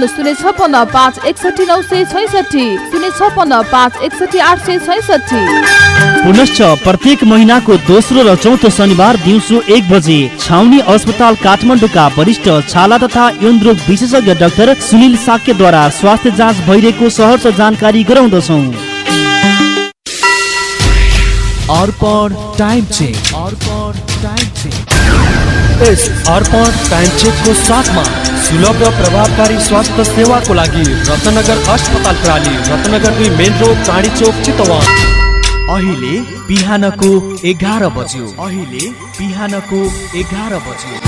शून्य छपन्न पाँच एकसठी नौ सय छैसठी शून्य छपन्न पाँच एकसठी आठ सय छैसठी पुनश्च प्रत्येक महिनाको दोस्रो र चौथो शनिबार दिउँसो एक बजे छाउनी अस्पताल काठमाडौँका वरिष्ठ छाला तथा यौन रोग विशेषज्ञ डाक्टर सुनिल साक्यद्वारा स्वास्थ्य जाँच भइरहेको सहर्ष जानकारी गराउँदछौ। Arpan time check. Arpan time check. यस अर्पण टाइम चेकको साथमा सुलभ प्रभावकारी स्वास्थ्य सेवाको लागि रत्नगर अस्पताल प्राली रत्नगर दुई मेन रोड चाँडी चोक चितवन। अहिले बिहानको एघार बज्यो। अहिले बिहानको एघार बज्यो।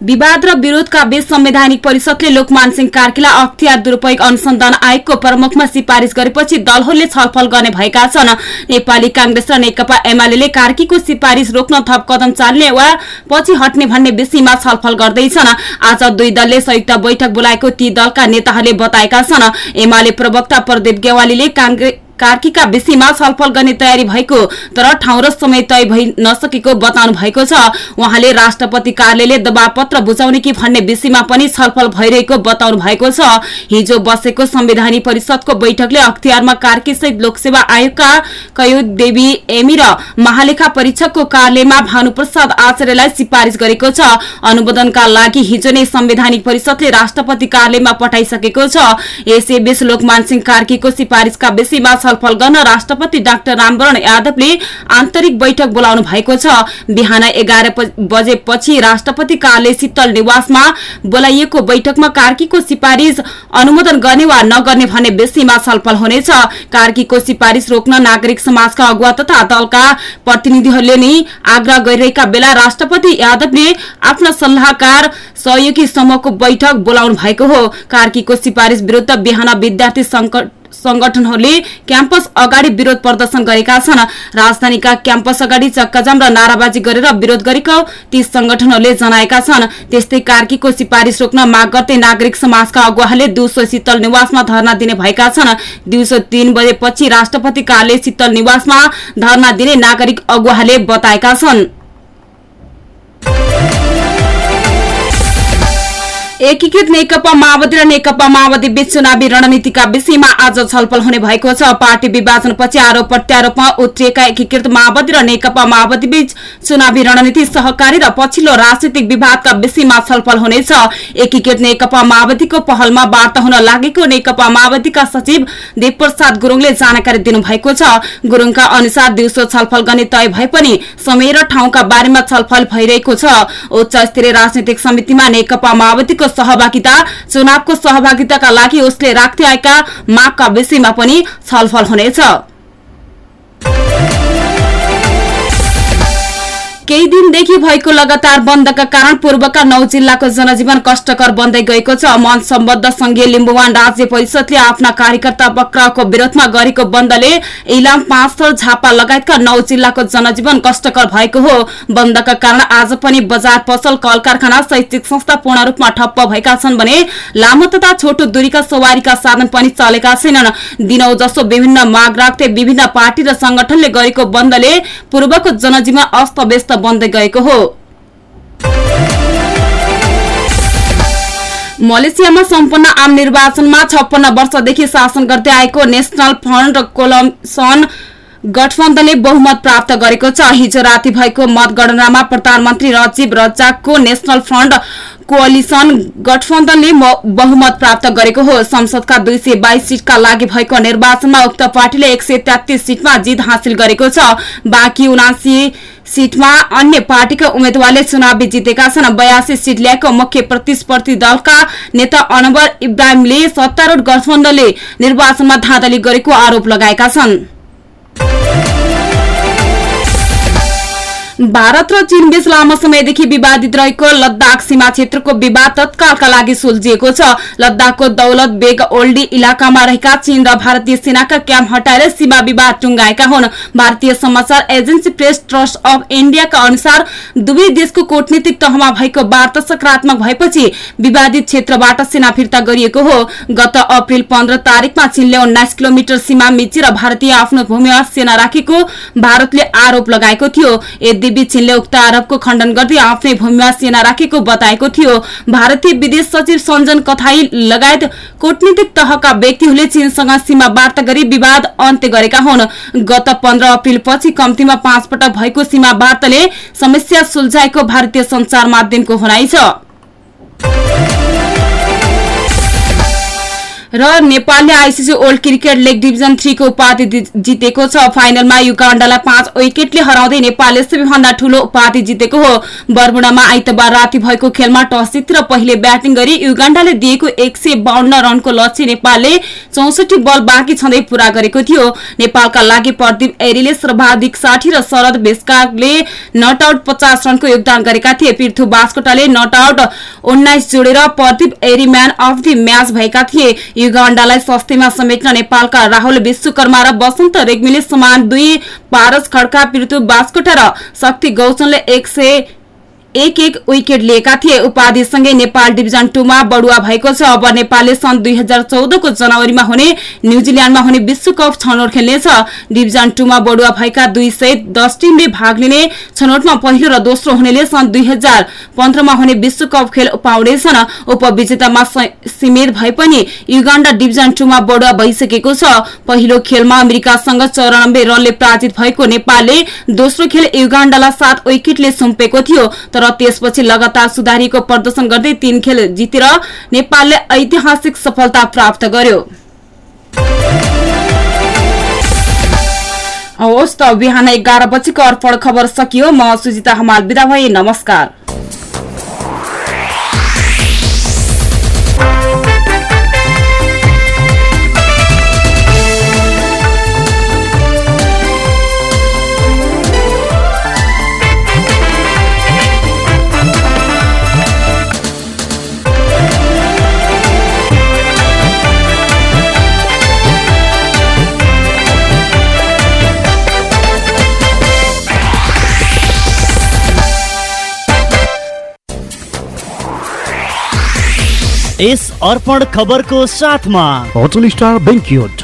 विवाद र विरोधका बीच संवैधानिक परिषदले लोकमान सिंह कार्कीलाई अख्तियार दुरूपयोग अनुसन्धान आयोगको प्रमुखमा सिफारिश गरेपछि दलहरूले छलफल गर्ने भएका छन्। नेपाली कांग्रेस र नेकपा एमाले कार्कीको सिफारिश रोक्न थप कदम चाल्ने वा पछि हट्ने भन्ने विषयमा छलफल गर्दैछन्। आज दुई दलले संयुक्त बैठक बोलाएको ती दलका नेताहरूले बताएका छन्। एमाले प्रवक्ता प्रदीप गेवालीले कार्कीका विषयमा छलफल गर्ने तयारी भएको तर ठाउँ र समय तय भइ नसकेको बताउनु भएको छ। उहाँले राष्ट्रपति कार्यालयले दबाव पत्र बुझाउने कि भन्ने विषयमा पनि छलफल भइरहेको बताउनु भएको छ। हिजो बसेको संवैधानिक परिषदको बैठकले अख्तियारमा कार्की सहित लोकसेवा आयोगका कयु देवी एमी र महालेखा परीक्षकको कार्यालयमा भानुप्रसाद आचार्यलाई सिफारिश गरेको छ। अनुमोदनका लागि हिजो नै संवैधानिक परिषदले राष्ट्रपति कार्यालयमा पठाइसकेको छ। यसैबीच लोकमान सिंह कार्कीको सिफारिशका विषयमा छलफल गर्न राष्ट्रपति डाक्टर रामवरण यादवले आन्तरिक बैठक बोलाउनु भएको छ। बिहान एघार बजेपछि राष्ट्रपति कार्यालय शीतल निवासमा बोलाइएको बैठकमा कार्कीको सिफारिश अनुमोदन गर्ने वा नगर्ने भन्ने विषयमा छलफल हुनेछ। कार्कीको सिफारिश रोक्न नागरिक समाजका अगुवा तथा दलका प्रतिनिधिहरूले नै आग्रह गरिरहेका बेला राष्ट्रपति यादवले आफ्ना सल्लाहकार सहयोगी समूहको बैठक बोलाउनु भएको हो। कार्कीको सिफारिश विरूद्ध बिहान विद्यार्थी संकट संगठनहरूले क्याम्पस अगाडि विरोध प्रदर्शन गरेका छन्। राजधानीका क्याम्पस अगाडि चक्काजाम र नाराबाजी गरेर विरोध गरेको ती संगठनहरूले जनाएका छन्। त्यस्तै कार्कीको सिफारिस रोक्न माग गर्दै नागरिक समाजका अगुवाहरूले दिउँसो शीतल निवासमा धरना दिने भएका छन्। दिउँसो तीन बजेपछि राष्ट्रपति कार्यालय शीतल निवासमा धरना दिने नागरिक अगुवाहरूले बताएका छन्। एकीकृत नेकपा माओवादी र नेकपा माओवादी बीच चुनावी रणनीतिका विषयमा आज छलफल हुने भएको छ। पार्टी विभाजनपछि आरोप प्रत्यारोपमा उत्रिएका एकीकृत माओवादी र नेकपा माओवादी बीच चुनावी रणनीति सहकारी र पछिल्लो राजनीतिक विवादका विषयमा छलफल हुनेछ। एकीकृत नेकपा माओवादीको पहलमा वार्ता हुन लागेको नेकपा माओवादीका सचिव देवप्रसाद गुरूङले जानकारी दिनुभएको छ। गुरूङका अनुसार दिउँसो छलफल गर्ने तय भए पनि समय र ठाउँका बारेमा छलफल भइरहेको छ। उच्च स्तरीय राजनीतिक समितिमा नेकपा माओवादीको सहभागिता चुनावको सहभागिताका लागि उसले राख्दै आएका मागका विषयमा पनि छलफल हुनेछ। केही दिनदेखि भएको लगातार बन्दका कारण पूर्वका नौ जिल्लाको जनजीवन कष्टकर बन्दै गएको छ। मन सम्बद्ध संघीय लिम्बुवान राज्य परिषदले आफ्ना कार्यकर्ता पक्राउको विरोधमा गरेको बन्दले इलाम पाँचथर झापा लगायतका नौ जिल्लाको जनजीवन कष्टकर भएको हो। बन्दका कारण आज पनि बजार पसल कल कारखाना शैक्षिक संस्था पूर्ण रूपमा ठप्प भएका छन् भने लामो तथा छोटो दूरीका सवारीका साधन पनि चलेका छैनन्। दिनौ जसो विभिन्न माग राख्दै विभिन्न पार्टी र संगठनले गरेको बन्दले पूर्वको जनजीवन अस्तव्यस्त बन्दै गएको हो। मलेसियामा सम्पन्न आम निर्वाचनमा छप्पन्न वर्षदेखि शासन गर्दै आएको नेशनल फ्रन्ट कोलम्सन गठबन्धनले बहुमत प्राप्त गरेको छ। हिजो राति भएको मतगणनामा प्रधानमन्त्री राजीव रजाकको नेशनल फ्रन्ट कोअलिसन गठबन्धनले बहुमत प्राप्त गरेको हो। संसदका दुई सय बाइस सीटका लागि भएको निर्वाचनमा उक्त पार्टीले एक सय तेत्तीस सीटमा जित हासिल गरेको छ। बाँकी उनासी सीटमा अन्य पार्टीका उम्मेद्वारले चुनावी जितेका छन्। बयासी सीट ल्याएको मुख्य प्रतिस्पर्धी दलका नेता अनवर इब्राहिमले सत्तारूढ़ गठबन्धनले निर्वाचनमा धाँधली गरेको आरोप लगाएका छन्। Yeah. भारत र चीन बीच लामो समयदेखि विवादित रहेको लद्दाख सीमा क्षेत्रको विवाद तत्कालका लागि सुल्झिएको छ। लद्दाखको दौलत बेग ओल्डी इलाकामा रहेका चीन र भारतीय सेनाका क्याम्प हटाएर सीमा विवाद टुंगाएका हुन्। भारतीय समाचार एजेन्सी प्रेस ट्रस्ट अफ इण्डियाका अनुसार दुवै देशको कूटनीतिक तहमा भएको वार्ता सकारात्मक भएपछि विवादित क्षेत्रबाट सेना फिर्ता गरिएको हो। गत अप्रेल पन्ध्र तारिकमा चीनले उन्नाइस किलोमिटर सीमा मिचेर भारतीय आफ्नो भूमिमा सेना राखेको भारतले आरोप लगाएको थियो। चीनले उक्त आरोपको खण्डन गर्दै आफ्नै भूमिमा सेना राखेको बताएको थियो। भारतीय विदेश सचिव सञ्जन कथाई लगायत कूटनीतिक तहका व्यक्तिहरूले चीनसँग सीमा वार्ता गरी विवाद अन्त्य गरेका हुन्। गत पन्ध्र अप्रेलपछि कम्तीमा पाँच पटक भएको सीमा वार्ताले समस्या सुल्झाएको भारतीय संचार माध्यमको भनाइ छ। र नेपालले ICC world cricket league division थ्रीको उपाधि जितेको छ। फाइनलमा युगाण्डालाई पाँच विकेटले हराउँदै नेपालले सबैभन्दा ठूलो उपाधि जितेको हो। बर्मुडामा आइतबार राति भएको खेलमा टस जितेर पहिले ब्याटिङ गरी युगाण्डाले दिएको एक रनको लक्ष्य नेपालले चौसठी बल बाँकी छँदै पूरा गरेको थियो। नेपालका लागि प्रदीप एरीले सर्वाधिक साठी र शरद बेस्काले नट आउट पचास रनको योगदान गरेका थिए। पृथु बास्कोटाले नट आउट उन्नाइस जोडेर Pradeep Airee man of the match भएका थिए। युगाण्डालाई सस्तीमा समेट्न नेपालका राहुल विश्वकर्मा र वसन्त रेग्मीले समान दुई पारस खड्का पृथु बास्कोटा र शक्ति गौचनले एक सय एक एक विकेट लिएका थिए। उपाधिसँगै नेपाल डिभिजन टूमा बढुवा भएको छ। अब नेपालले सन् दुई हजार चौधको जनवरीमा हुने न्यूजील्याण्डमा हुने विश्वकप छनौट खेल्नेछ। डिभिजन टूमा बढुवा भएका दुई सय दस टिमले भाग लिने छनौटमा पहिलो र दोस्रो हुनेले सन् दुई हजार पन्ध्रमा हुने विश्वकप खेल पाउनेछन् उपविजेतामा सीमित भए पनि युगाण्डा डिभिजन टूमा बढुवा भइसकेको छ। पहिलो खेलमा अमेरिकासँग चौरानब्बे रनले पराजित भएको नेपालले दोस्रो खेल युगाण्डालाई सात विकेटले सुम्पेको थियो। तर त्यसपछि लगातार सुधारिएको प्रदर्शन गर्दै तीन खेल जितेर नेपालले ऐतिहासिक सफलता प्राप्त गर्यो। हवस् त बिहान एघार बजीको अर्पण खबर सकियो। म सुजिता हमाल बिदा भए नमस्कार। अर्पण खबरको साथमा होटल स्टार बेङ्क्युट